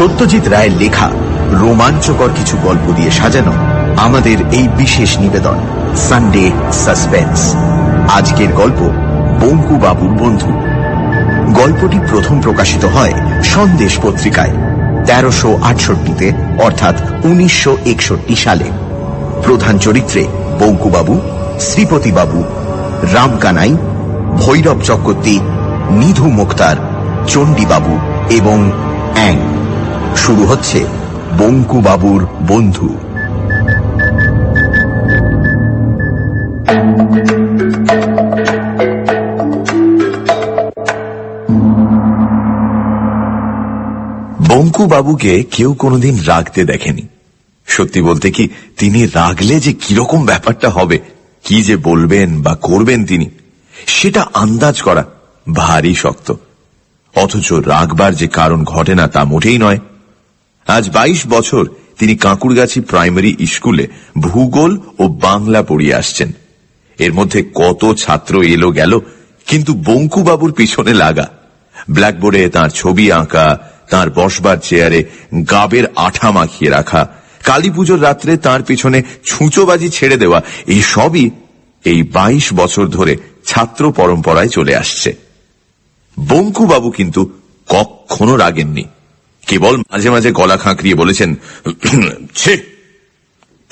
সত্যজিৎ রায়ের লেখা রোমাঞ্চকর কিছু গল্প দিয়ে সাজানো আমাদের এই বিশেষ নিবেদন সানডে সাসপেন্স আজকের গল্প, বঙ্কু বাবুর বন্ধু। গল্পটি প্রথম প্রকাশিত হয় সন্দেশ পত্রিকায়, তেরোশো আটষট্টিতে, অর্থাৎ উনিশশো একষট্টি সালে। প্রধান চরিত্রে বঙ্কুবাবু শ্রীপতিবাবু রামকানাই, ভৈরব চক্রবর্তী, নিধু মুক্তার চণ্ডীবাবু এবং অ্যাং। শুরু হচ্ছে বঙ্কু বাবুর বন্ধু। বঙ্কুবাবুকে কেউ কোনোদিন রাগতে দেখেনি। সত্যি বলতে কি, তিনি রাগলে যে কীরকম ব্যাপারটা হবে, কি যে বলবেন বা করবেন তিনি, সেটা আন্দাজ করা ভারী শক্ত। অথচ রাগবার যে কারণ ঘটে না তা মোটেই নয় আজ ২২ বছর তিনি কাঁকুরগাছি প্রাইমারি স্কুলে ভূগোল ও বাংলা পড়িয়ে আসছেন। এর মধ্যে কত ছাত্র এলো গেল, কিন্তু বঙ্কুবাবুর পিছনে লাগা। ব্ল্যাকবোর্ডে তার ছবি আঁকা, তার বসবার চেয়ারে গাবের আঠা মাখিয়ে রাখা কালী পুজোর রাত্রে তার পিছনে ছুঁচোবাজি ছেড়ে দেওয়া, এই সবই এই ২২ বছর ধরে ছাত্র পরম্পরায় চলে আসছে। বঙ্কুবাবু কিন্তু কখনো রাগেননি। কেবল মাঝে মাঝে গলা খাঁকড়িয়ে বলেছেন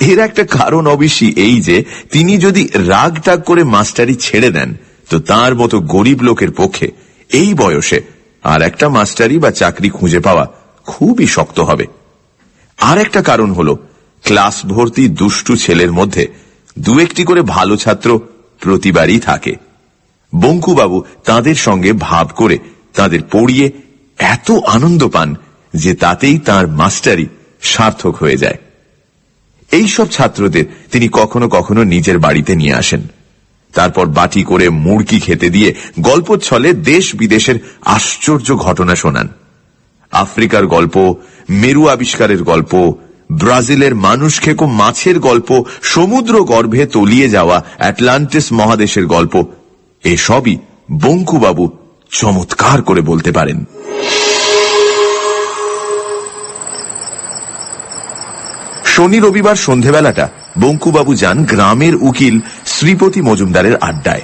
এর একটা কারণ অবশ্যই এই যে, তিনি যদি রাগ টাগ করে মাস্টারি ছেড়ে দেন, তো তার মতো গরিব লোকের পক্ষে এই বয়সে আর একটা মাস্টারি বা চাকরি খুঁজে পাওয়া খুবই শক্ত হবে। আর একটা কারণ হলো, ক্লাস ভর্তি দুষ্টু ছেলের মধ্যে দু একটি করে ভালো ছাত্র প্রতিবারই থাকে। বঙ্কুবাবু তাদের সঙ্গে ভাব করে তাদের পড়িয়ে এত আনন্দ পান যে তাতেই তার মাস্টারি সার্থক হয়ে যায়। এই সব ছাত্রদের তিনি কখনো কখনো নিজের বাড়িতে নিয়ে আসেন। তারপর বাটি করে মুড়কি খেতে দিয়ে গল্প ছলে দেশ বিদেশের আশ্চর্য ঘটনা শোনান। আফ্রিকার গল্প, মেরু আবিষ্কারের গল্প, ব্রাজিলের মানুষ খেকো মাছের গল্প, সমুদ্র গর্ভে তলিয়ে যাওয়া অ্যাটলান্টিস মহাদেশের গল্প, এসবই বঙ্কুবাবু চমৎকার করে বলতে পারেন। শনি রবিবার সন্ধেবেলাটা বঙ্কুবাবু যান গ্রামের উকিল শ্রীপতি মজুমদারের আড্ডায়।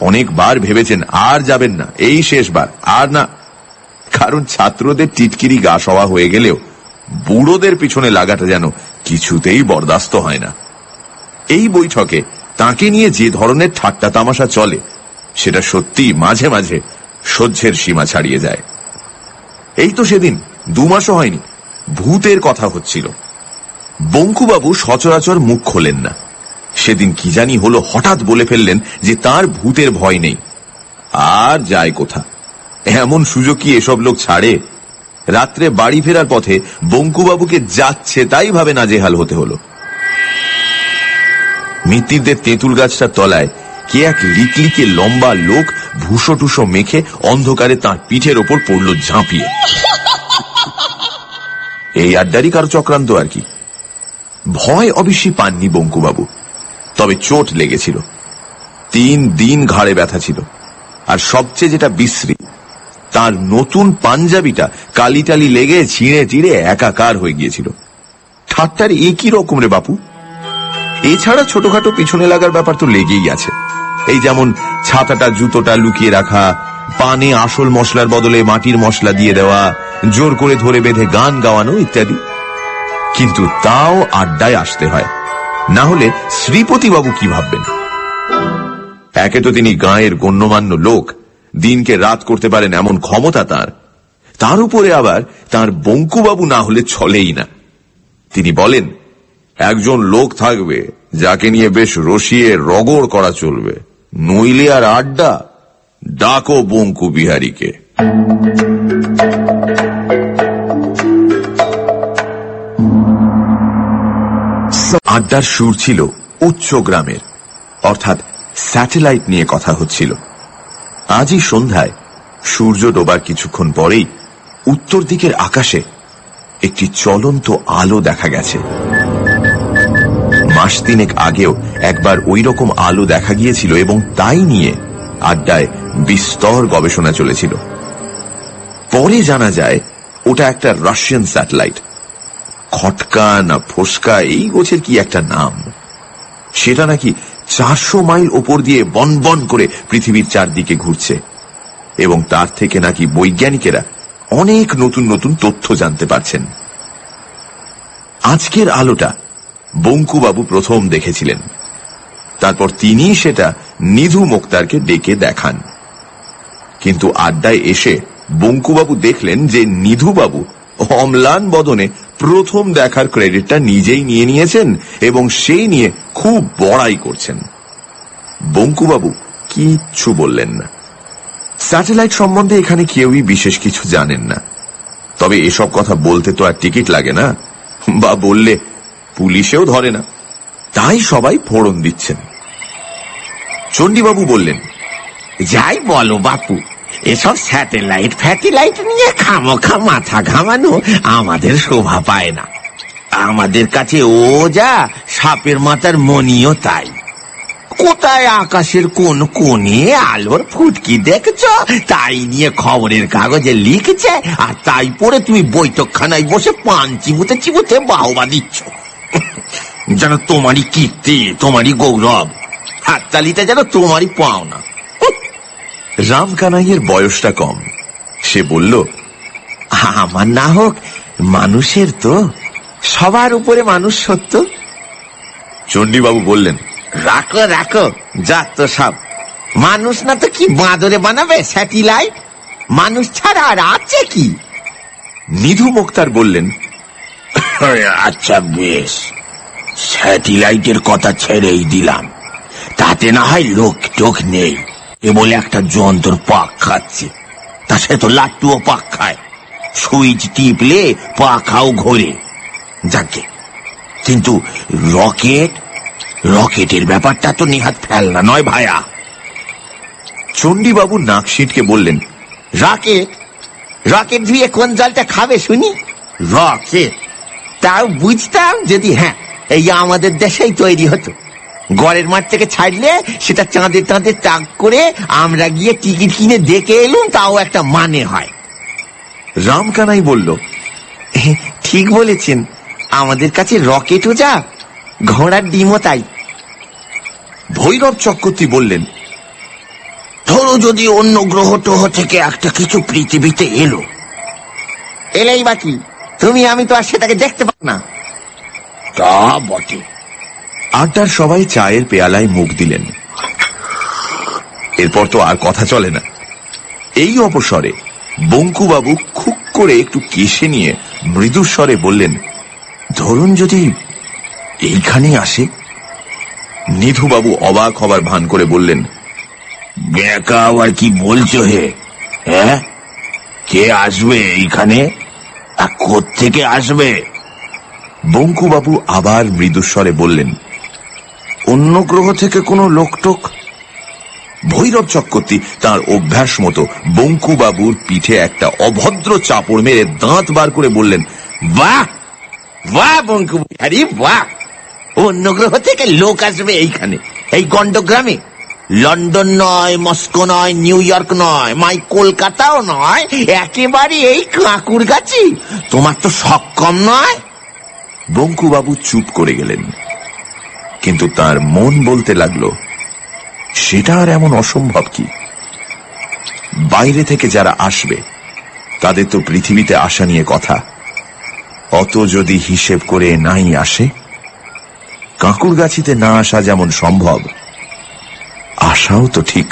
অনেকবার ভেবেছেন, আর যাবেন না, এই শেষবার, আর না। কারণ ছাত্রদের টিটকিরি গা সওয়া হয়ে গেলেও বুড়োদের পিছনে লাগাটা যেন কিছুতেই বরদাস্ত হয় না। এই বৈঠকে তাকে নিয়ে যে ধরনের ঠাট্টা তামাশা চলে, সেটা সত্যি মাঝে মাঝে সহ্যের সীমা ছাড়িয়ে যায়। এই তো সেদিন, দু মাসও হয়নি, ভূতের কথা হচ্ছিল। বঙ্কুবাবু সচরাচর মুখ খোলেন না। সেদিন কি জানি হলো, হঠাৎ বলে ফেললেন যে তার ভূতের ভয় নেই। আর যায় কোথা? এমন সুযোগ কি এসব লোক ছাড়ে? রাত্রে বাড়ি ফেরার পথে বঙ্কুবাবুকে যাচ্ছে তাই ভাবে নাজেহাল হতে হলো। মিত্তিরদের তেঁতুল গাছটার তলায় কে এক লিকলিকে লম্বা লোক ভূষো টুসো মেখে অন্ধকারে তার পিঠের ওপর পড়ল ঝাঁপিয়ে। এই আড্ডারই কারও চক্রান্ত আর কি? ভয় অবশ্যই পাননি বঙ্কুবাবু। তবে চোট লেগেছিল। তিন দিন ঘাড়ে ব্যথা ছিল। আর সবচেয়ে যেটা বিশ্রী, তার নতুন পাঞ্জাবিটা কালিটালি লেগে ছিঁড়ে চিড়ে একাকার হয়ে গিয়েছিল। ঠাট্টার একই রকম রে বাপু? এছাড়া ছোটখাটো পিছনে লাগার ব্যাপার তো লেগেই আছে। এই যেমন ছাতাটা, জুতোটা লুকিয়ে রাখা, পানে আসল মশলার বদলে মাটির মশলা দিয়ে দেওয়া, জোর করে ধরে বেঁধে গান গাওয়ানো ইত্যাদি। কিন্তু তাও আড্ডায় আসতে হয়। না হলে শ্রীপতিবাবু কি ভাববেন? একে তো তিনি গাঁয়ের গণ্যমান্য লোক, দিনকে রাত করতে পারেন এমন ক্ষমতা তার। তার উপরে আবার তার বঙ্কুবাবু না হলে চলেই না। তিনি বলেন, একজন লোক থাকবে যাকে নিয়ে বেশ রসিয়ে রগড় করা চলবে। নইলে আর আড্ডা, ডাকো বঙ্কু বিহারীকে আড্ডার সুর ছিল উচ্চ গ্রামের, অর্থাৎ স্যাটেলাইট নিয়ে কথা হচ্ছিল। আজই সন্ধ্যায় সূর্য ডোবার কিছুক্ষণ পরেই উত্তর দিকের আকাশে একটি চলন্ত আলো দেখা গেছে। মাস তিনেক আগেও একবার ওই রকম আলো দেখা গিয়েছিল এবং তাই নিয়ে আড্ডায় বিস্তর গবেষণা চলেছিল। পরে জানা যায়, ওটা একটা রাশিয়ান স্যাটেলাইট। খটকা না ফোসকা, এই গোছের কি একটা নাম? সেটা নাকি চারশো মাইল ওপর দিয়ে বন বন করে পৃথিবীর চারদিকে ঘুরছে। এবং তার থেকে নাকি বৈজ্ঞানিকেরা অনেক নতুন নতুন তথ্য জানতে পারছেন। আজকের আলোটা বঙ্কুবাবু প্রথম দেখেছিলেন। তারপর তিনি সেটা নিধু মোক্তারকে ডেকে দেখান। কিন্তু আড্ডায় এসে বঙ্কুবাবু দেখলেন যে নিধুবাবু অম্লান বদনে প্রথম দেখার ক্রেডিটটা নিজেই নিয়ে নিয়েছেন এবং সেই নিয়ে খুব বড়াই করছেন। বঙ্কুবাবু, কিচ্ছু বললেন না। স্যাটেলাইট সম্বন্ধে এখানে কেউই বিশেষ কিছু জানেন না। তবে এসব কথা বলতে তো আর টিকিট লাগে না, বা বললে পুলিশেও ধরে না। তাই সবাই ফোড়ন দিচ্ছেন। চণ্ডীবাবু বললেন, যাই বলো বাপু এসব স্যাটেলাইট ফ্যাটেলাইট নিয়ে খামোখা মাথা ঘামানো আমাদের শোভা পায় না। আমাদের কাছে ও যা সাপের মাথার মনিও তাই। কোথায় আকাশের কোন কোণে আলোর ফুটকি দেখছ? তাই নিয়ে খবরের কাগজে লিখছে, আর তাই পরে তুমি বৈঠকখানায় বসে পান চিবুতে চিবুতে বাহবা দিচ্ছ। যেন তোমারই কীর্তি, তোমারই গৌরব, হাততালিতে যেন তোমারই পাওনা। রামকানাইয়ের বয়সটা কম। সে বলল, আমার না হোক, মানুষের তো। সবার উপরে মানুষ সত্য? চণ্ডীবাবু বললেন, রাখো রাখো যাক তো সব। মানুষ না তো কি বাঁদরে বানাবে, স্যাটেলাইট? মানুষ ছাড়া আর আছে কি? নিধু মুক্তার বললেন আচ্ছা বেশ। স্যাটেলাইটের কথা ছেড়েই দিলাম। তাতে না হয় লোক টোক নেই। এ বলে একটা যন্ত্র পাক খাচ্ছে। তা সে তো লাট্টুও পাক খায়। সুইচ টিপলে পাখাও ঘোরে। যাকে। কিন্তু রকেট? রকেটের ব্যাপারটা তো নিহাত ফেলনা নয় ভায়া। চণ্ডীবাবু নাক সিটকে বললেন, রকেট? রকেট ধুয়ে কোন জলটা খাবে শুনি? রকেট? তাও বুঝতাম যদি হ্যাঁ এই আমাদের দেশেই তৈরি হতো। গড়ের মাঠ থেকে ছাড়লে সেটা চাঁদে চাঁদে তাক করে আমরা গিয়ে টিকিট কিনে দেখে এলুম, তাও একটা মানে হয়। রামকানাই বলল ঠিক বলেছেন, আমাদের কাছে রকেটও যা, ঘোড়ার ডিমও তাই। ভৈরব চক্রবর্তী বললেন, ধরো যদি অন্য গ্রহ টহ থেকে একটা কিছু পৃথিবীতে এলো। এলেই বাকি তুমি, আমি তো আর সেটাকে দেখতে পাবো না। তা বটে। আড্ডার সবাই চায়ের পেয়ালায় মুখ দিলেন। এরপর তো আর কথা চলে না। এই অপসরে বঙ্কুবাবু খুব করে একটু কেশে নিয়ে মৃদুস্বরে বললেন, ধরুন যদি এইখানে আসে? নিধুবাবু অবাক হবার ভান করে বললেন, বেকা আবার কি বলছো হে? হ্যাঁ? কে আসবে এইখানে? আর থেকে আসবে? বঙ্কুবাবু আবার মৃদুস্বরে বললেন অন্য গ্রহ থেকে কোনো লোকটোক? ভৈরব চক্রবর্তী তার অভ্যাস মতো বঙ্কুবাবুর পিঠে একটা অভদ্র চাপড় মেরে দাঁত বার করে বললেন, বাহ! বাহ বঙ্কু বিহারি বাহ! অন্য গ্রহ থেকে লোক আসবে এইখানে, এই গন্ডগ্রামে লন্ডন নয়, মস্কো নয়, নিউ ইয়র্ক নয়, মাই কলকাতাও নয়, একেবারে এই কাকুর গাছি তোমার তো সক্ষম নয়? বঙ্কুবাবু চুপ করে গেলেন। কিন্তু তার মন বলতে লাগল, সেটা আর এমন অসম্ভব কি? বাইরে থেকে যারা আসবে, তাদের তো পৃথিবীতে আসা নিয়ে কথা। অত যদি হিসেব করে নাই আসে কাকুরগাছিতে না আসা যেমন সম্ভব আসাও তো ঠিক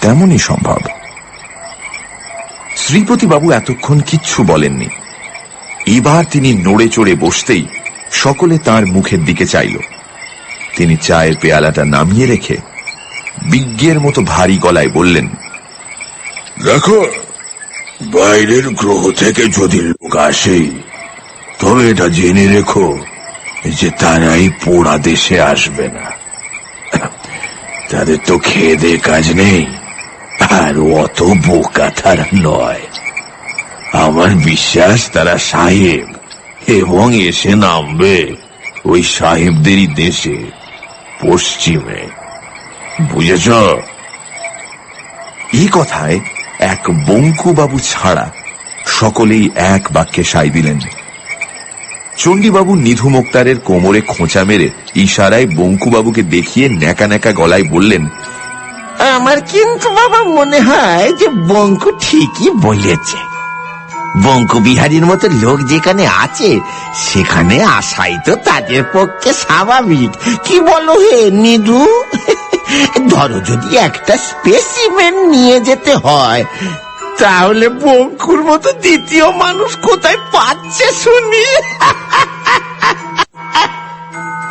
তেমনই সম্ভব। শ্রীপতিবাবু এতক্ষণ কিচ্ছু বলেননি। এবার তিনি নড়ে চড়ে বসতেই সকলে তার মুখের দিকে চাইল। তিনি চায়ের পেয়ালাটা নামিয়ে রেখে বিজ্ঞের মতো ভারী গলায় বললেন, দেখো, বাইরের গ্রহ থেকে যদি লোক আসে, তবে এটা জেনে রেখো যে তারাই পোড়া দেশে আসবে না। তাদের তো খেয়ে দে কাজ নেই, আর অত বোকা তারা নয়। আমার বিশ্বাস, তারা সাহেব, এবং এসে নামবে ওই সাহেবদেরই দেশে। পশ্চিমে। বুঝেছ? এই কথায় এক বঙ্কুবাবু ছাড়া সকলেই এক বাক্যে সাই দিলেন। চণ্ডীবাবু নিধু মুক্তারের কোমরে খোঁচা মেরে ইশারায় বঙ্কুবাবুকে দেখিয়ে ন্যাকা ন্যাকা গলায় বললেন, আমার কিন্তু বাবা মনে হয় যে বঙ্কু ঠিকই বলেছে। বঙ্কু বিহারীর মতো লোক যেখানে আছে সেখানে আসাই তো তাদের পক্ষে স্বাভাবিক। কি বলো হে নিদু? ধরো যদি একটা স্পেসিমেন নিয়ে যেতে হয় তাহলে বঙ্কুর মতো দ্বিতীয় মানুষ কোথায় পাচ্ছে শুনি?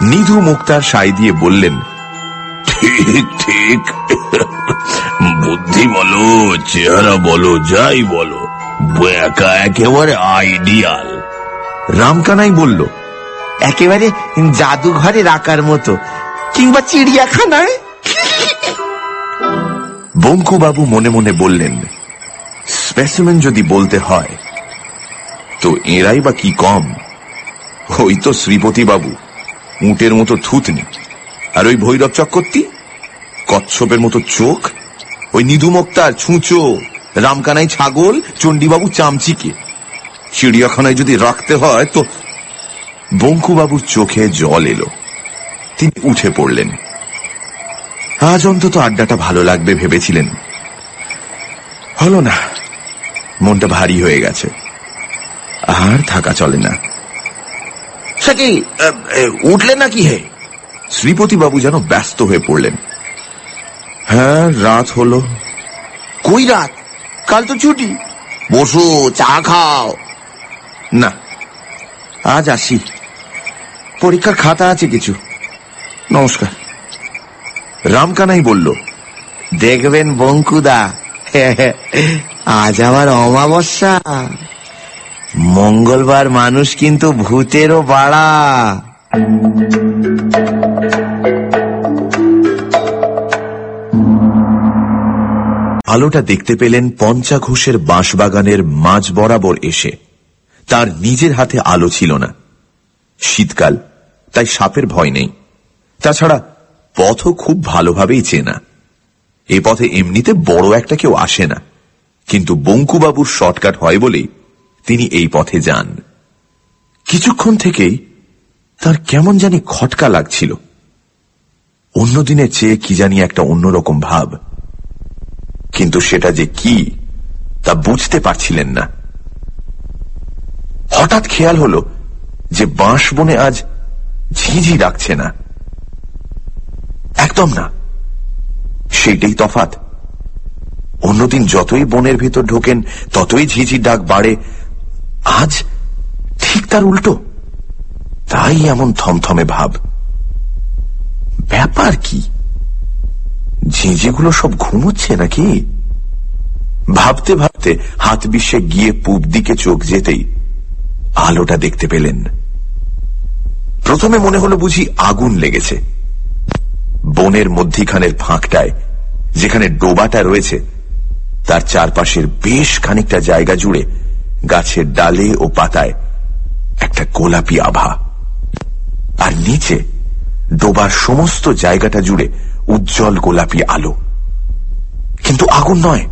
নিধু মুক্তার সাই দিয়ে বললেন ঠিক ঠিক। বুদ্ধি বলো চেহারা বলো যাই বলো। একা একেবারে আইডিয়াল রামকানাই বলল একেবারে জাদুঘরে রাখার মতো কিংবা চিড়িয়াখানায়? বঙ্কুবাবু মনে মনে বললেন স্পেসিমেন যদি বলতে হয় তো এরাই বা কি কম? ওই তো শ্রীপতি বাবু উটের মতো থুতনি আর ওই ভৈরব চক্রবর্তী কচ্ছপের মতো চোখ ওই নিধুমক্তার ছুঁচো রামকানাই ছাগল চণ্ডীবাবু চামচিকে। চিড়িয়াখানায় যদি রাখতে হয় তো বঙ্কুবাবুর চোখে জল এলো। তিনি উঠে পড়লেন। আজ অন্তত আড্ডাটা ভালো লাগবে ভেবেছিলেন। হলো না মনটা ভারী হয়ে গেছে। আর থাকা চলে না। সে কি উঠলে নাকি হে? শ্রীপতি বাবু যেন ব্যস্ত হয়ে পড়লেন। হ্যাঁ রাত হলো। কই রাত? কাল তো ছুটি। বসো চা খাও। না আজ আসি। পরীক্ষার খাতা আছে কিছু। নমস্কার। রামকানাই বলল দেখবেন বঙ্কুদা আজ আমার অমাবস্যা। মঙ্গলবার মানুষ কিন্তু ভূতেরও বাড়া আলোটা দেখতে পেলেন পঞ্চা ঘোষের বাঁশবাগানের মাঝ বরাবর এসে। তার নিজের হাতে আলো ছিল না। শীতকাল, তাই সাপের ভয় নেই। তাছাড়া পথও খুব ভালোভাবেই চেনা। এ পথে এমনিতে বড় একটা কেউ আসে না। কিন্তু বঙ্কুবাবুর শর্টকাট হয় বলেই তিনি এই পথে যান। কিছুক্ষণ থেকেই তার কেমন জানি খটকা লাগছিল। অন্যদিনের চেয়ে কি জানি একটা অন্যরকম ভাব। কিন্তু সেটা যে কি, তা বুঝতে পারছিলেন না। হঠাৎ খেয়াল হলো যে বাঁশ বনে আজ ঝিঝি ডাকছে না। একদম না। সেইটাই তফাত অন্যদিন যতই বনের ভেতর ঢোকেন, ততই ঝিঝির ডাক বাড়ে। আজ ঠিক তার উল্টো। তাই এমন থমথমে ভাব। ব্যাপার কি? ঝিঁঝিগুলো সব ঘুমোচ্ছে নাকি? ভাবতে ভাবতে হাত বিশ্বে গিয়ে পূব দিকে চোখ যেতেই আলোটা দেখতে পেলেন। প্রথমে মনে হলো বুঝি আগুন লেগেছে। বনের মধ্যিখানের ফাঁকটায়, যেখানে ডোবাটা রয়েছে, তার চারপাশের বেশ খানিকটা জায়গা জুড়ে গাছের ডালে ও পাতায় একটা গোলাপি আভা। আর নিচে ডোবার সমস্ত জায়গাটা জুড়ে উজ্জ্বল গোলাপি আলো। কিন্তু আগুন নয়,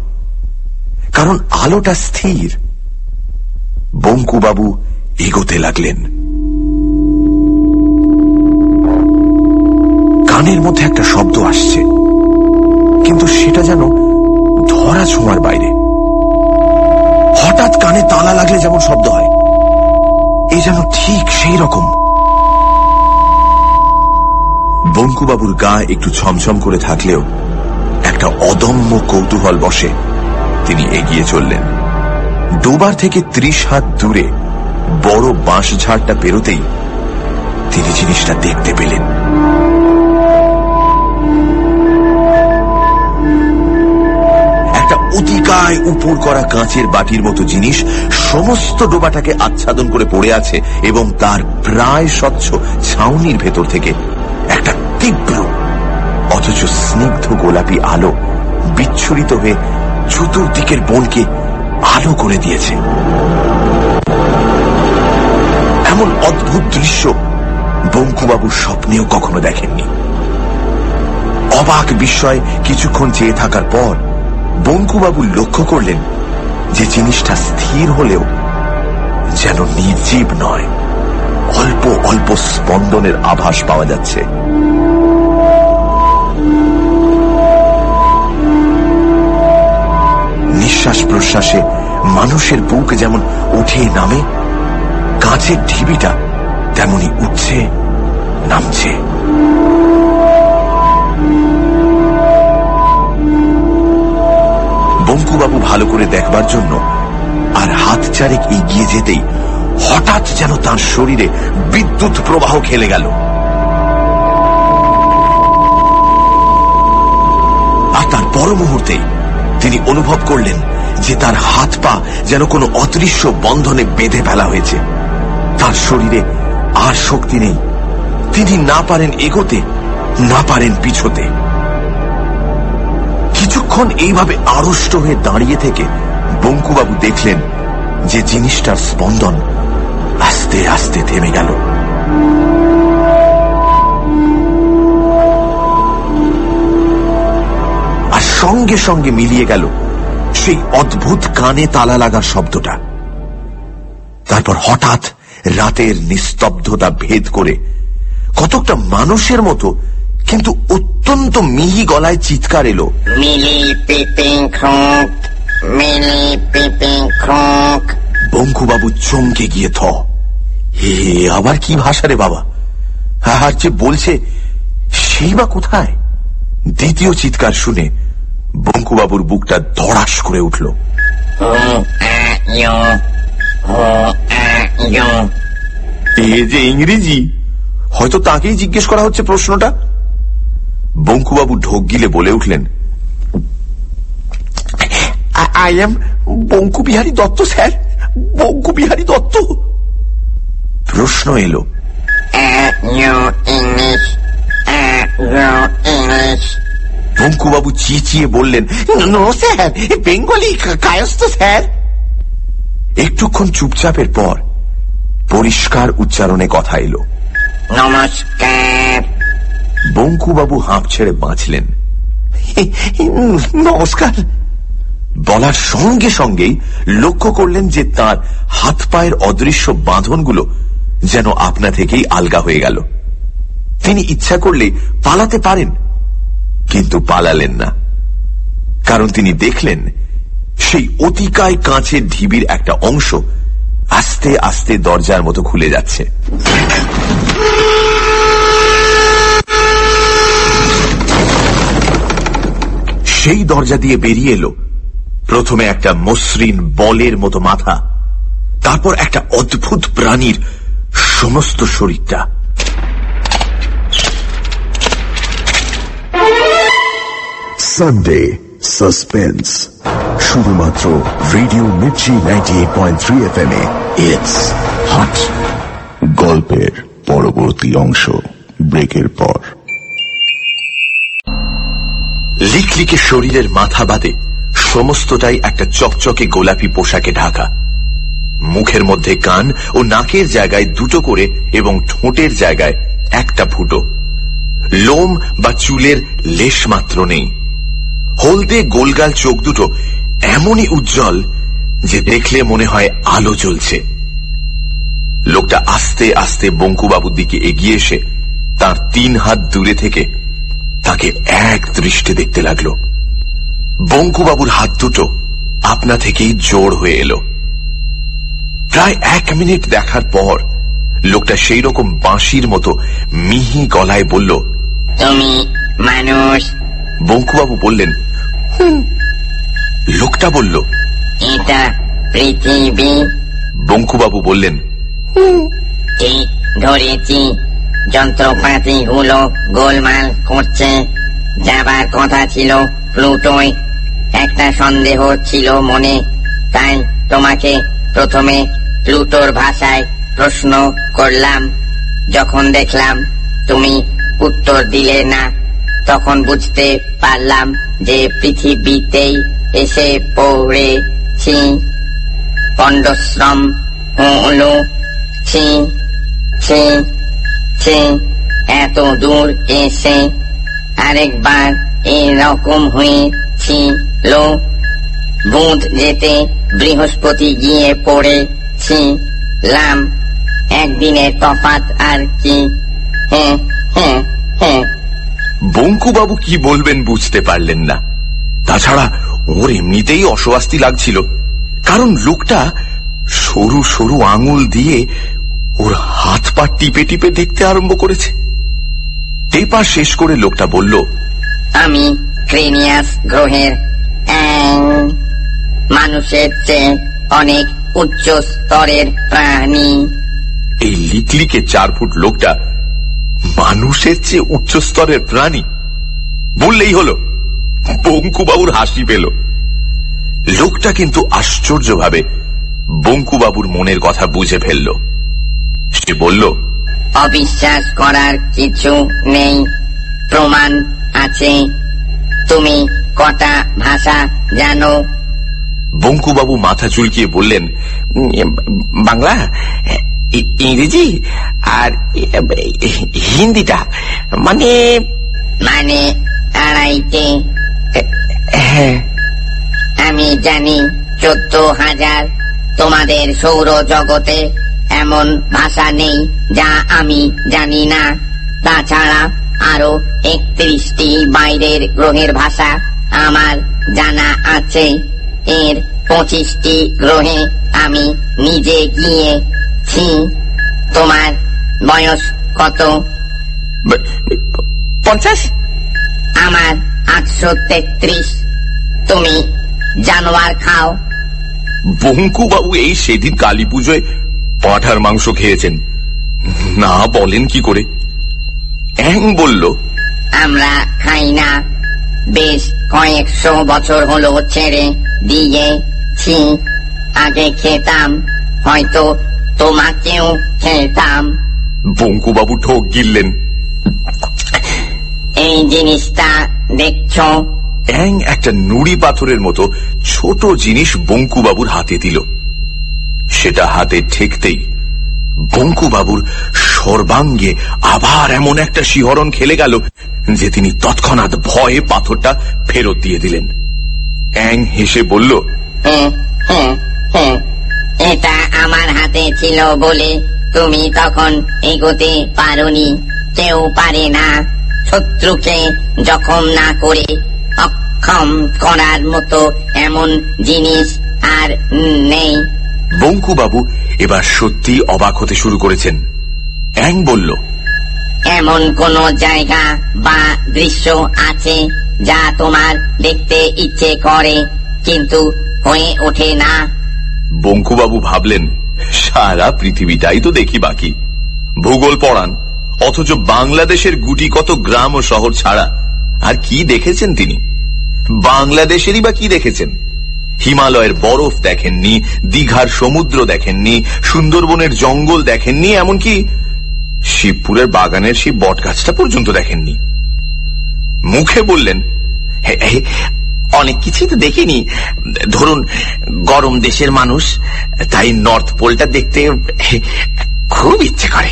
কারণ আলোটা স্থির। বঙ্কুবাবু এগোতে লাগলেন। কানের মধ্যে একটা শব্দ আসছে, কিন্তু সেটা যেন ধরা ছোঁয়ার বাইরে। হঠাৎ কানে তালা লাগলে যেমন শব্দ হয় এই যেন ঠিক সেই রকম। বঙ্কুবাবুর গা একটু ছমছম করে থাকলেও একটা অদম্য কৌতূহল বসে তিনি এগিয়ে চললেন। ডোবার থেকে ত্রিশ হাত দূরে বড় বাঁশ ঝাড়টা পেরোতেই তিনি জিনিসটা দেখতে পেলেন। একটা অতিকায় উপর করা কাঁচের বাটির মতো জিনিস সমস্ত ডোবাটাকে আচ্ছাদন করে পড়ে আছে এবং তার প্রায় স্বচ্ছ ছাউনির ভেতর থেকে তীব্র, অথচ স্নিগ্ধ গোলাপি আলো বিচ্ছুরিত হয়ে চতুর্দিকের বনকে আলো করে দিয়েছে। এমন অদ্ভুত দৃশ্য বঙ্কুবাবু স্বপ্নেও কখনো দেখেননি। অবাক বিস্ময় কিছুক্ষণ চেয়ে থাকার পর বঙ্কুবাবু লক্ষ্য করলেন যে জিনিসটা স্থির হলেও যেন নির্জীব নয়, অল্প অল্প স্পন্দনের আভাস পাওয়া যাচ্ছে। নিঃশ্বাস প্রশ্বাসে মানুষের বুক যেমন উঠে নামে, কাঁচের ঢিবিটা তেমনি উঠছে, নামছে। বঙ্কুবাবু ভালো করে দেখবার জন্য আর হাত চারেক এগিয়ে যেতেই হঠাৎ যেন তার শরীরে বিদ্যুৎ প্রবাহ খেলে গেল। আর তার পর মুহূর্তে তিনি অনুভব করলেন যে তার হাত পা যেন কোনো অদৃশ্য বন্ধনে বেঁধে ফেলা হয়েছে। তার শরীরে আর শক্তি নেই। তিনি না পারেন এগোতে, না পারেন পিছোতে। কিছুক্ষণ এইভাবে আড়ষ্ট হয়ে দাঁড়িয়ে থেকে বঙ্কুবাবু দেখলেন যে জিনিসটার স্পন্দন আস্তে আস্তে থেমে গেল। সঙ্গে সঙ্গে মিলিয়ে গেল সেই অদ্ভুত কানে তালা লাগার শব্দটা। তারপর হঠাৎ রাতের নিস্তব্ধতা ভেদ করে কতকটা মানুষের মতো কিন্তু অত্যন্ত মিহি গলায় চিৎকার এলো। বঙ্কুবাবু চমকে গিয়ে থ। হে আবার কি ভাষা রে বাবা? আর যে বলছে সেই বা কোথায়? দ্বিতীয় চিৎকার শুনে বঙ্কুবাবুর বুকটা ধড়াস করে উঠল। যে ইংরেজি, হয়তো তাকেই জিজ্ঞেস করা হচ্ছে প্রশ্নটা? বঙ্কুবাবু ঢোক গিলে বলে উঠলেন I am Banku Bihari Dutta, sir Banku Bihari Dutta. প্রশ্ন এলো। ইংলিশ ইংলিশ বঙ্কুবাবু চেঁচিয়ে বললেন no sir Bengali Kayastha sir. একটুক্ষণ চুপচাপের পর পরিষ্কার উচ্চারণে কথা এলো। নমস্কার। বঙ্কুবাবু হাঁপ ছেড়ে বাঁচলেন। নমস্কার। বলার সঙ্গে সঙ্গেই লক্ষ্য করলেন যে তার হাত পায়ের অদৃশ্য বাঁধনগুলো যেন আপনা থেকেই আলগা হয়ে গেল। তিনি ইচ্ছা করলে পালাতে পারেন কিন্তু পালালেন না। কারণ তিনি দেখলেন, সেই অতিকায় কাঁচের ঢিবির একটা অংশ আস্তে আস্তে দরজার মতো খুলে যাচ্ছে। সেই দরজা দিয়ে বেরিয়ে এলো। প্রথমে একটা মসৃণ বলের মতো মাথা, তারপর একটা অদ্ভুত প্রাণীর সমস্ত শরীরটা। সানডে সাসপেন্স শুধুমাত্র radio Mirchi ninety eight point three F M it's hot গল্পের পরবর্তী অংশ, ব্রেকের পর। লিকলিকে শরীরের মাথা বাদে, সমস্তটাই একটা চকচকে গোলাপি পোশাকে ঢাকা। মুখের মধ্যে কান ও নাকের জায়গায় দুটো করে এবং ঠোঁটের জায়গায় একটা ফুটো। লোম বা চুলের লেশ মাত্র নেই। হলদে গোলগাল চোখ দুটো এমনই উজ্জ্বল যে দেখলে মনে হয় আলো জ্বলছে। লোকটা আস্তে আস্তে বঙ্কুবাবুর দিকে এগিয়ে এসে তার তিন হাত দূরে থেকে তাকে এক দৃষ্টে দেখতে লাগল। বঙ্কুবাবুর হাত দুটো আপনা থেকেই জোর হয়ে এলো। প্রায় এক মিনিট দেখার পর লোকটা সেই রকম বাঁশির মতো মিহি গলায় বলল তুমি মানুষ। বঙ্কুবাবু বললেন। লোকটা বলল এটা পৃথিবী। বঙ্কুবাবু বললেন ঠিক ধরেছি? যন্ত্রপাতিগুলো গোলমাল করছে। যাবার কথা ছিল প্লুটোয়। একটা সন্দেহ ছিল মনে। তাই তোমাকে প্রথমে প্লুটোর ভাষায় প্রশ্ন করলাম। যখন দেখলাম তুমি উত্তর দিলে না তখন বুঝতে পারলাম যে পৃথিবীতেই এসে পড়েছি। পণ্ডশ্রম হলো ছি ছি ছি, এত দূর এসে আরেকবার এরকম হয়েছিল। বুধ যেতে বৃহস্পতি গিয়ে পড়েছি লাম একদিনের তফাত আর কি? হ্যাঁ হ্যাঁ হ্যাঁ। বঙ্কুবাবু কি বলবেন বুঝতে পারলেন না। তাছাড়া ওর এমনিতেই অস্বস্তি লাগছিল কারণ লোকটা সরু সরু আঙুল দিয়ে ওর হাত পা টিপে টিপে দেখতে আরম্ভ করেছে। টেপা শেষ করে লোকটা বলল আমি ক্রেনিয়াস গ্রহের মানুষের চেয়ে অনেক উচ্চ স্তরের প্রাণী। এই লিকলিকে চার ফুট লোকটা মানুষের চেয়ে উচ্চ স্তরের প্রাণী বললেই হলো বঙ্কুবাবুর হাসি পেল। লোকটা কিন্তু আশ্চর্যভাবে বঙ্কুবাবুর মনের কথা বুঝে ফেলল। সে বলল অবিশ্বাস করার কিছু নেই প্রমাণ আছে। তুমি কটা ভাষা জানো? বঙ্কুবাবু মাথা চুলকিয়ে বললেন "উম, বাংলা? ইংরেজি আর হিন্দিটা মানে মানে আড়াইটে। হ্যাঁ। আমি জানি চোদ্দ হাজার। তোমাদের সৌর জগতে এমন ভাষা নেই যা আমি জানি না। তাছাড়া আরও একত্রিশটি বাইরের গ্রহের ভাষা আমার জানা আছে। এর পঁচিশটি গ্রহে আমি নিজে গিয়েছি তোমার বয়স কত? পঞ্চাশ? আমার আটশো তেত্রিশ। তুমি জানোয়ার খাও। বঙ্কুবাবু এই সেদিন কালী পুজোয় পাঠার মাংস খেয়েছেন। না বলেন কি করে? অ্যাং বলল আমরা খাই না। বেশ কয়েকশো বছর হলো ছেড়ে দিয়েছি আগে খেতাম হয়তো তোমাকেও খেতাম। বঙ্কুবাবু ঠোক গিললেন। এই জিনিসটা দেখছ? অ্যাং একটা নুড়ি পাথরের মতো ছোট জিনিস বঙ্কুবাবুর হাতে দিল। সেটা হাতে ঠেকতেই বঙ্কুবাবুর সর্বাঙ্গে আবার এমন একটা শিহরণ খেলে গেল যে তিনি তৎক্ষণাৎ ভয়ে পাথরটা ফেরত দিয়ে দিলেন। অ্যাং হেসে বলল হুম, হুম, হুম। এটা আমার হাতে ছিল বলে তুমি তখন এগোতে পারোনি। কেউ পারে না। শত্রুকে জখম না করে অক্ষম করার মতো এমন জিনিস আর নেই। বঙ্কুবাবু এবার সত্যি অবাক হতে শুরু করেছেন। অ্যাং বলল এমন কোন জায়গা বা দৃশ্য আছে যা তোমার দেখতে ইচ্ছে করে কিন্তু হয়ে ওঠে না। বঙ্কুবাবু ভাবলেন সারা পৃথিবীটাই তো দেখি বাকি। ভূগোল পড়ান অথচ বাংলাদেশের গুটি কত গ্রাম ও শহর ছাড়া আর কি দেখেছেন তিনি? বাংলাদেশেরই বা কি দেখেছেন? হিমালয়ের বরফ দেখেননি দীঘার সমুদ্র দেখেননি সুন্দরবনের জঙ্গল দেখেননি এমনকি শিবপুরের বাগানের সেই বট গাছটা পর্যন্ত দেখেননি। মুখে বললেন "হে, হে, অনেক কিছুই তো দেখিনি। ধরুন গরম দেশের মানুষ তাই নর্থ পোলটা দেখতে খুব ইচ্ছে করে।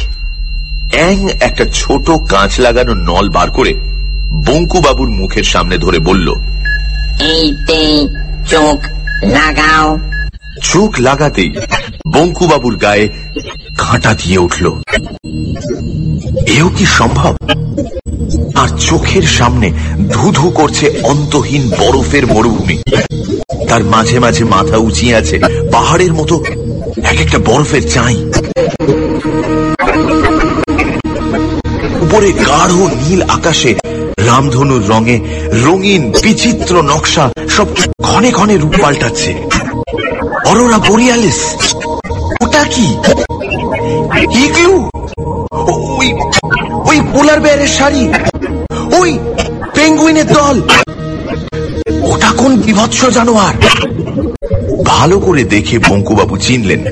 অ্যাং একটা ছোট কাঁচ লাগানো নল বার করে বঙ্কুবাবুর মুখের সামনে ধরে বলল এইতে চোখ লাগাও। চোখ লাগাতেই বঙ্কুবাবুর গায়ে কাঁটা দিয়ে উঠল। এও কি সম্ভব? আর চোখের সামনে ধুধু করছে অন্তহীন বরফের মরুভূমি। তার মাঝে মাঝে মাথা উঁচিয়ে আছে পাহাড়ের মতো এক একটা বরফের চাই। উপরে গাঢ় নীল আকাশে রামধনুর রঙে রঙিন বিচিত্র নকশা সব ক্ষণে ক্ষণে রূপ পাল্টাচ্ছে। অরোরা বোরিয়ালিস, ওটা কি? ইগলু ওই ওই পোলার বেয়ারের শাড়ি, ওই পেঙ্গুইনের দল। ওটা কোন বিভৎস জানোয়ার? ভালো করে দেখে বঙ্কুবাবু চিনলেন,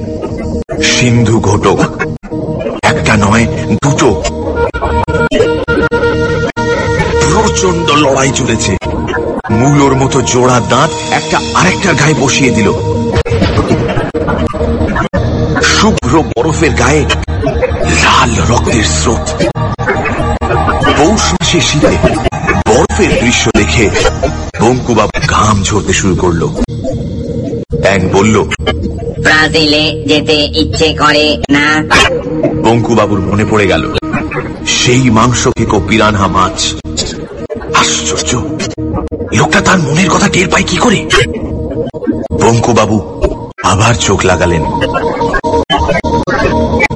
সিন্ধু ঘটক। একটা নয়, দুটো। প্রচণ্ড লড়াই চলেছে। মূলোর মতো জোড়া দাঁত একটা আরেকটার গায়ে বসিয়ে দিল। শুভ্র বরফের গায়ে লাল রক্তের স্রোত। পৌষ মাসে শীতে বরফের দৃশ্য দেখে বঙ্কুবাবু ঘাম ঝরতে শুরু করল। ব্যাং বলল ব্রাজিলে যেতে ইচ্ছে করে না? বঙ্কুবাবুর মনে পড়ে গেল সেই মাংস খেকো পিরানহা মাছ। আশ্চর্য লোকটা তার মনের কথা টের পায় কি করে? বঙ্কুবাবু আবার চোখ লাগালেন।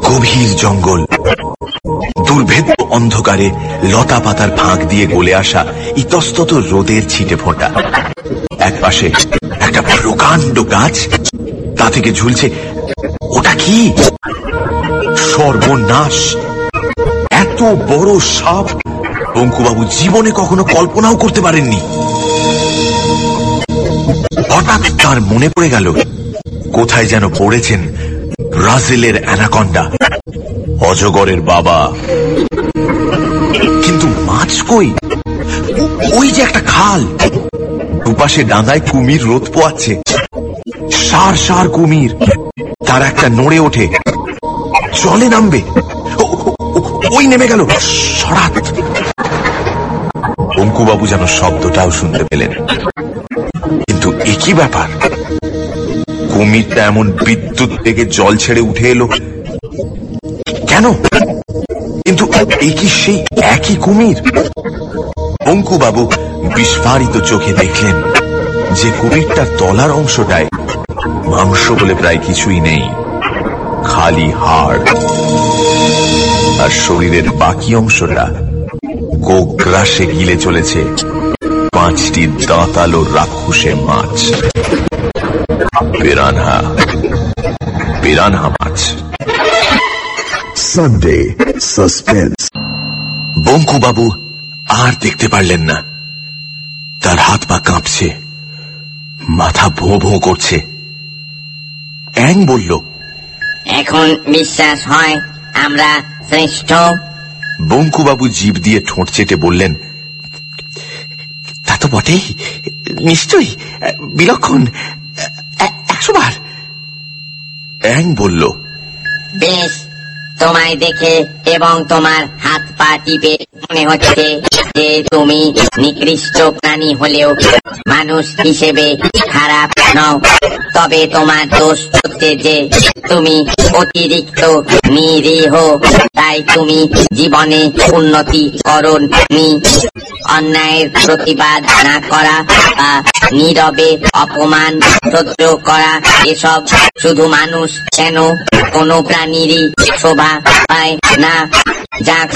গভীর জঙ্গল। দুর্ভেদ্য অন্ধকারে লতা পাতার ফাঁক দিয়ে গলে আসা ইতস্তত রোদের ছিটে ফোঁটা। এক পাশে একটা প্রকাণ্ড গাছ, তা থেকে ঝুলছে, ওটা কি? সর্বনাশ। এত বড় সাপ, বঙ্কুবাবু জীবনে কখনো কল্পনাও করতে পারেননি। হঠাৎ তার মনে পড়ে গেল, কোথায় যেন পড়েছেন ব্রাজিলের অ্যানাকন্ডা। অজগরের বাবা। কিন্তু মাছ কই? ওই যে একটা খাল। দুপাশে ডাঙায় কুমির রোদ পোয়াচ্ছে। সার সার কুমির। তার একটা নড়ে ওঠে। জলে নামবে। ওই নেমে গেল। অঙ্কুবাবু যেন শব্দটাও শুনতে পেলেন। কিন্তু একই ব্যাপার? কুমিরটা এমন বিদ্যুৎ থেকে জল ছেড়ে উঠে এলো। কেন? কিন্তু একই সেই একই কুমির? অঙ্কুবাবু বিস্ফারিত চোখে দেখলেন যে কুমিরটার তলার অংশটায় মাংস বলে প্রায় কিছুই নেই, খালি হাড়। আর শরীরের বাকি অংশটা গোগ্রাসে গিলে চলেছে পাঁচটি দাঁতালো রাক্ষুসে মাছ। পিরানহা পিরানহা মাছ সানডে সাসপেন্স বঙ্কুবাবু আর দেখতে পারলেন না। তার হাত পা কাঁপছে। মাথা ভোঁ ভোঁ করছে। অ্যাং বলল এখন বিশ্বাস হয় আমরা শ্রেষ্ঠ। বঙ্কুবাবু জীব দিয়ে ঠোঁট চেটে বললেন তা তো বটেই। নিশ্চয়ই বিলক্ষণ। একশো বার। অ্যাং বলল বেশ। তোমায় দেখে এবং তোমার হাত পা টিপে মনে হচ্ছে যে তুমি নিকৃষ্ট প্রাণী হলেও মানুষ হিসেবে খারাপ নও। তবে তোমার দোষ হচ্ছে যে তুমি অতিরিক্ত নিরীহ, তাই তুমি জীবনে উন্নতি করনি। অন্যায়ের প্রতিবাদ না করা বা নীরবে অপমান সহ্য করা, এসব শুধু মানুষ কেন কোনো প্রাণীরই শোভা পায় না যাক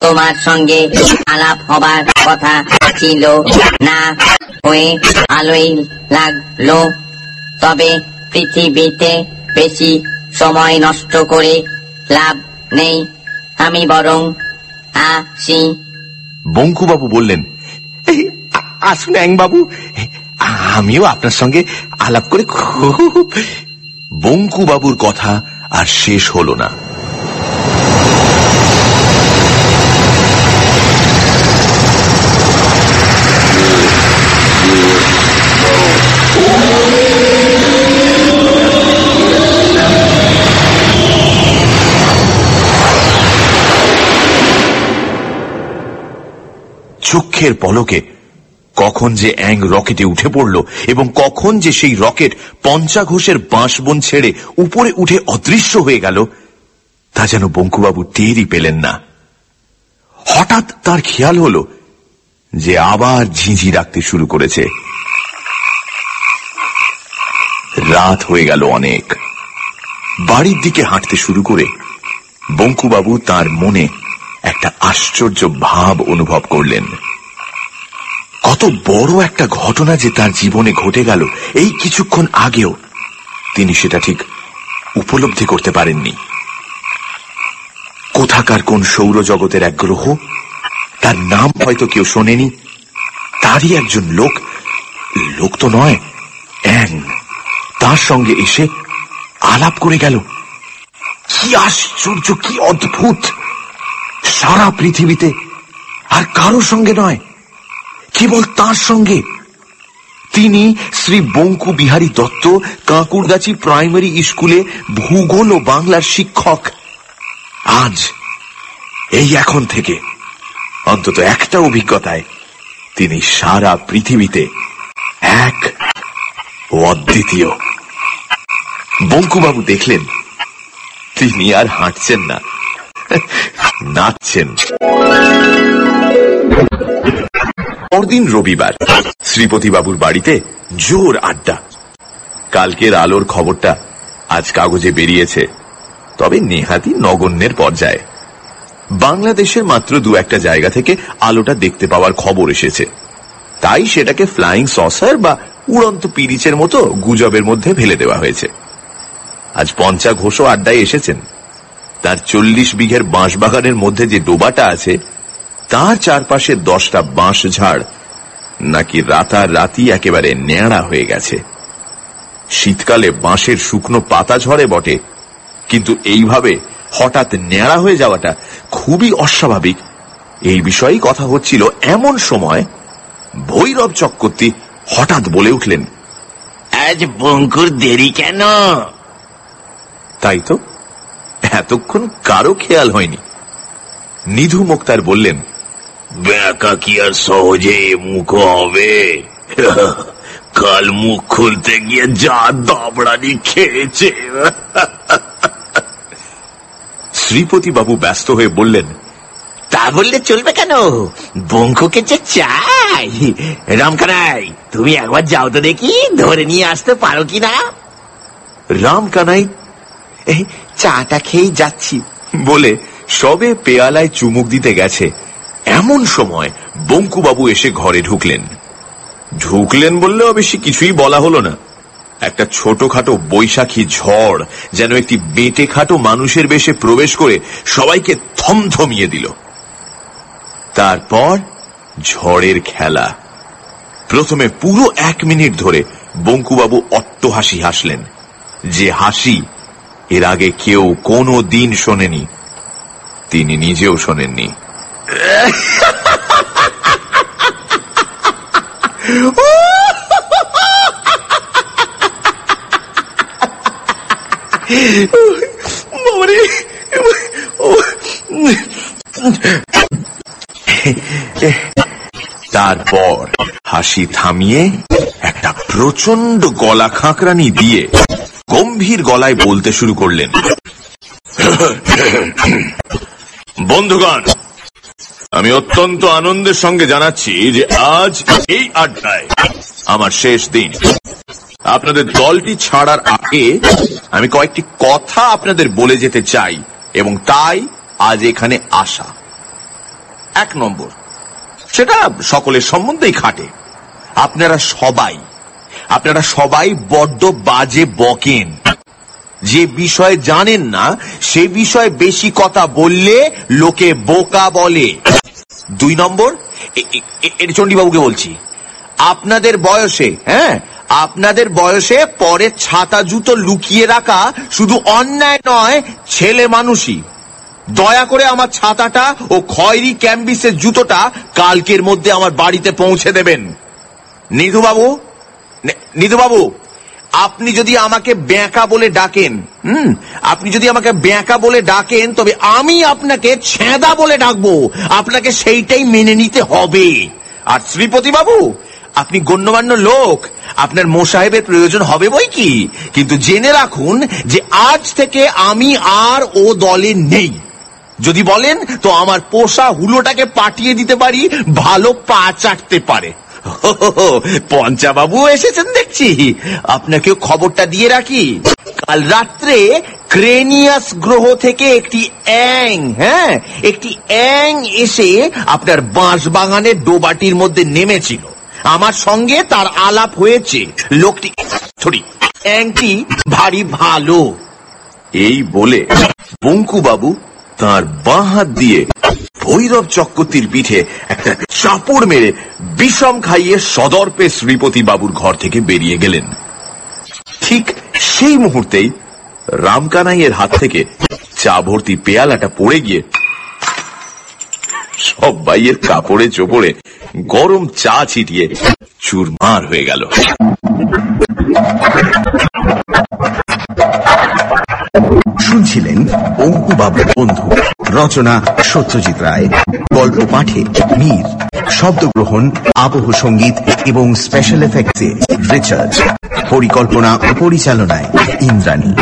তোমার সঙ্গে আলাপ হবার কথা ছিল না। হয়ে ভালোই লাগল। তবে পৃথিবীতে বেশি সময় নষ্ট করে লাভ নেই। আমি বরং আসি। বঙ্কুবাবু বললেন "এই, আসুন বাবু আমিও আপনার সঙ্গে আলাপ করে খুব বঙ্কুবাবুর কথা আর শেষ হলো না। চক্ষের পলকে কখন যে অ্যাং রকেটে উঠে পড়ল এবং কখন যে সেই রকেট পঞ্চাঘোষের বাঁশবন ছেড়ে উপরে উঠে অদৃশ্য হয়ে গেল, তা যেন বঙ্কুবাবু টেরই পেলেন না। হঠাৎ তার খেয়াল হল যে আবার ঝিঁঝি রাখতে শুরু করেছে। রাত হয়ে গেল অনেক। বাড়ির দিকে হাঁটতে শুরু করে বঙ্কুবাবু তার মনে একটা আশ্চর্য ভাব অনুভব করলেন। কত বড় একটা ঘটনা যে তার জীবনে ঘটে গেল এই কিছুক্ষণ আগেও তিনি সেটা ঠিক উপলব্ধি করতে পারেননি। কোথাকার কোন সৌরজগতের এক গ্রহ, তার নাম হয়তো কেউ শোনেনি, তারই একজন লোক লোক তো নয় অ্যাং তার সঙ্গে এসে আলাপ করে গেল। কি আশ্চর্য, কি অদ্ভুত! সারা পৃথিবীতে আর কারও সঙ্গে নয় কেবল তার সঙ্গে। তিনি শ্রী বঙ্কু বিহারী দত্ত, কাঁকুরগাছি প্রাইমারি স্কুলে ভূগোল ও বাংলার শিক্ষক। আজ, এই এখন থেকে, অন্তত একটা অভিজ্ঞতায় তিনি সারা পৃথিবীতে এক ও অদ্বিতীয়। বঙ্কুবাবু দেখলেন, তিনি আর হাঁটছেন না, নাচছেন। পরদিন রবিবার, শ্রীপতি বাবুর বাড়িতে জোর আড্ডা। কালকের আলোর খবরটা আজ কাগজে বেরিয়েছে, তবে নেহাতি নগণ্যের পর্যায়ে। বাংলাদেশের মাত্র দু একটা জায়গা থেকে আলোটা দেখতে পাওয়ার খবর এসেছে। তাই সেটাকে ফ্লাইং সসার বা উড়ন্ত পিরিচের মতো গুজবের মধ্যে ফেলে দেওয়া হয়েছে। আজ পঞ্চা ঘোষও আড্ডায় এসেছেন। তার চল্লিশ বিঘের বাঁশবাগানের মধ্যে যে ডোবাটা আছে তার চারপাশে দশটা বাঁশ ঝাড় নাকি রাতারাতি একেবারে ন্যাড়া হয়ে গেছে। শীতকালে বাঁশের শুকনো পাতা ঝরে বটে কিন্তু এইভাবে হঠাৎ ন্যাড়া হয়ে যাওয়াটা খুবই অস্বাভাবিক। এই বিষয়েই কথা হচ্ছিল এমন সময় ভৈরব চক্রবর্তী হঠাৎ বলে উঠলেন আজ বঙ্কুর দেরি কেন? তাই তো এতক্ষণ কারও খেয়াল হয়নি। নিধু মুক্তার বললেন ব্যাকা কি আর সহজে মুখ হবে? কাল মুখ খুলতে গিয়ে যা দাবড়ানি খেয়েছে। শ্রীপতি বাবু ব্যস্ত হয়ে বললেন, তা বললে চলবে কেন? বঙ্কুকে যে চাই। রামকানাই, তুমি একবার যাও তো দেখি, ধরে নিয়ে আসতে পারো কি না? রাম কানাই এই চাটা খেয়েই যাচ্ছি। বলে সবে পেয়ালায় চুমুক দিতে গেছে। এমন সময় বঙ্কুবাবু এসে ঘরে ঢুকলেন। ঢুকলেন বললেও বেশি কিছুই বলা হলো না। একটা ছোটখাটো বৈশাখী ঝড় যেন একটি বেটে খাটো মানুষের বেশে প্রবেশ করে সবাইকে থমথমিয়ে দিল। তারপর ঝড়ের খেলা। প্রথমে পুরো এক মিনিট ধরে বঙ্কুবাবু অট্ট হাসি হাসলেন। যে হাসি এর আগে কেউ কোনো দিন শোনেনি, তিনি নিজেও শোনেননি। তারপর হাসি থামিয়ে একটা প্রচণ্ড গলা খাঁকরানি দিয়ে গম্ভীর গলায় বলতে শুরু করলেন। বন্ধুগণ আমি অত্যন্ত আনন্দের সঙ্গে জানাচ্ছি যে আজ এই আড্ডায় আমার শেষ দিন। আপনাদের দলটি ছাড়ার আগে আমি কয়েকটি কথা আপনাদের বলে যেতে চাই, এবং তাই আজ এখানে আসা। এক নম্বর, সেটা সকলের সম্বন্ধেই খাটে। আপনারা সবাই আপনারা সবাই বড্ড বাজে বকেন। যে বিষয়ে জানেন না, সে বিষয়ে বেশি কথা বললে লোকে বোকা বলে। দুই নম্বর, এ- এ- এ- এটা চণ্ডীবাবুকে বলছি, আপনাদের বয়সে হ্যাঁ আপনাদের বয়সে পরে ছাতা জুতো লুকিয়ে রাখা শুধু অন্যায় নয়, ছেলে মানুষই। দয়া করে আমার ছাতাটা ও খয়েরি ক্যাম্বিসের জুতোটা কালকের মধ্যে আমার বাড়িতে পৌঁছে দেবেন। নিধুবাবু নিধুবাবু আপনি যদি আমাকে ব্যাঁকা বলে ডাকেন, হুম, আপনি যদি আমাকে ব্যাঁকা বলে ডাকেন, তবে আমি আপনাকে ছেঁদা বলে ডাকবো। আপনাকে সেইটাই মেনে নিতে হবে। আর শ্রীপতি বাবু, আপনি গণ্যমান্য লোক, আপনার মোসাহেবের প্রয়োজন হবে বই কি? কিন্তু জেনে রাখুন যে আজ থেকে আমি আর ও দলে নেই। যদি বলেন, তো আমার পোষা হুলোটাকে পাঠিয়ে দিতে পারি, ভালো পা চাটতে পারে। পঞ্চাবাবু এসেছেন দেখছি। আপনাকে খবরটা দিয়ে রাখি। কাল রাত্রে ক্রেনিয়াস গ্রহ থেকে একটি অ্যাং হ্যাঁ একটি অ্যাং এসে আপনার বাঁশ বাগানের ডোবাটির মধ্যে নেমেছিল। আমার সঙ্গে তার আলাপ হয়েছে। লোকটি, সরি, অ্যাংটি ভারী ভালো। এই বলে বঙ্কুবাবু তার বাঁ হাত দিয়ে ভৈরব চক্রবর্তীর পিঠে একটা চাপড় মেরে বিষম খাইয়ে সদর্পে শ্রীপতি বাবুর ঘর থেকে বেরিয়ে গেলেন। ঠিক সেই মুহূর্তেই রামকানাইয়ের হাত থেকে চা ভর্তি পেয়ালাটা পড়ে গিয়ে সব বাইয়ের কাপড়ে চোপড়ে গরম চা ছিটিয়ে চুরমার হয়ে গেল। শুনছিলেন অঙ্কুবাবুর বন্ধু। রচনা সত্যজিৎ রায়। গল্প পাঠে মীর। শব্দগ্রহণ, আবহ সংগীত এবং স্পেশাল এফেক্টসে রিচার্ড। পরিকল্পনা ও পরিচালনায় ইন্দ্রাণী।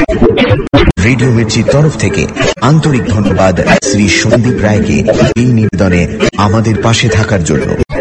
রেডিও মির্চির তরফ থেকে আন্তরিক ধন্যবাদ শ্রী সন্দীপ রায়কে এই নিবেদনে আমাদের পাশে থাকার জন্য।